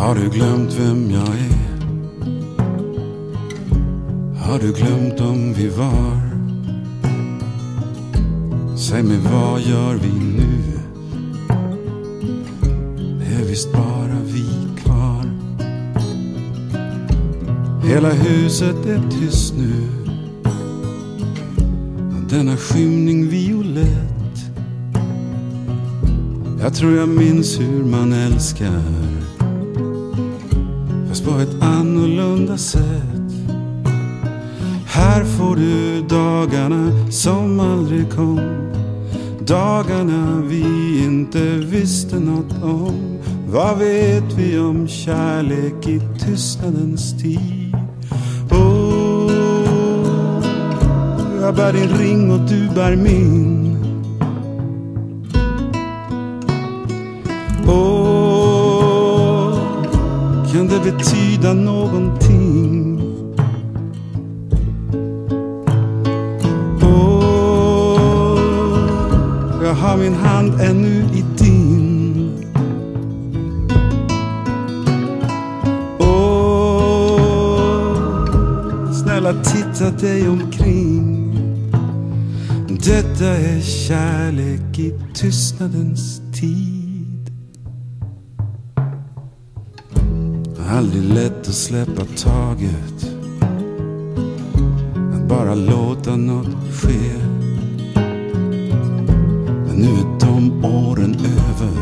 Har du glömt vem jag är? Har du glömt om vi var? Säg mig vad gör vi nu? Det är visst bara vi kvar. Hela huset är tyst nu. Denna skymning violett. Jag tror jag minns hur man älskar. Fast på ett annorlunda sätt. Här får du dagarna som aldrig kom. Dagarna vi inte visste något om. Vad vet vi om kärlek i tystnadens tid? Oh, jag bär din ring och du bär min. Det betyda någonting? Oh, jag har min hand ännu i din. Oh, snälla titta dig omkring. Detta är kärlek i tystnadens tid. Aldrig lätt att släppa taget. Att bara låta något ske. Men nu är de åren över.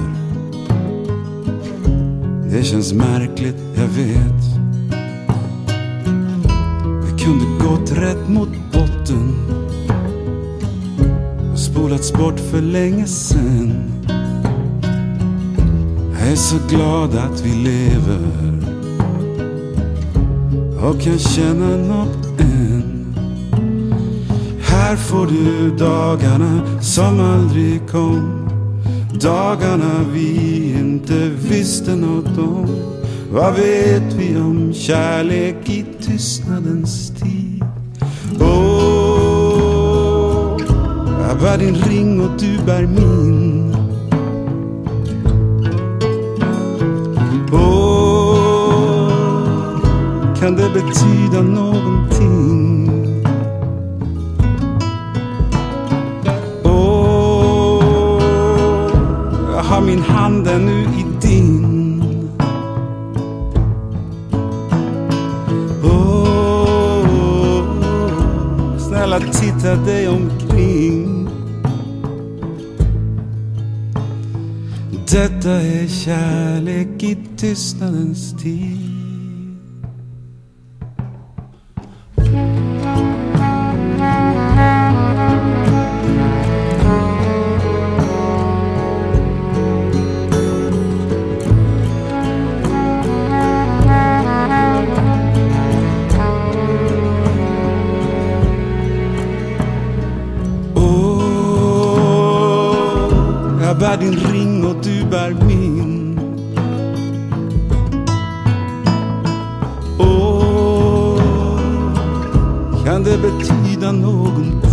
Det känns märkligt, jag vet. Vi kunde gått rätt mot botten. Och spolats bort för länge sen. Jag är så glad att vi lever. Och kan känna något än. Här får du dagarna som aldrig kom. Dagarna vi inte visste något om. Vad vet vi om kärlek i tystnadens tid? Åh, jag bär din ring och du bär min. Hand nu i din. Snälla titta dig omkring. Detta är kärlek i tystnadens tid. Jag bär din ring och du bär min. Åh, kan det betyda någonting?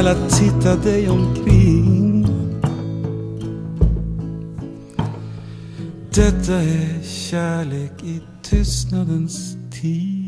Snälla titta dig omkring. Detta är kärlek i tystnadens tid.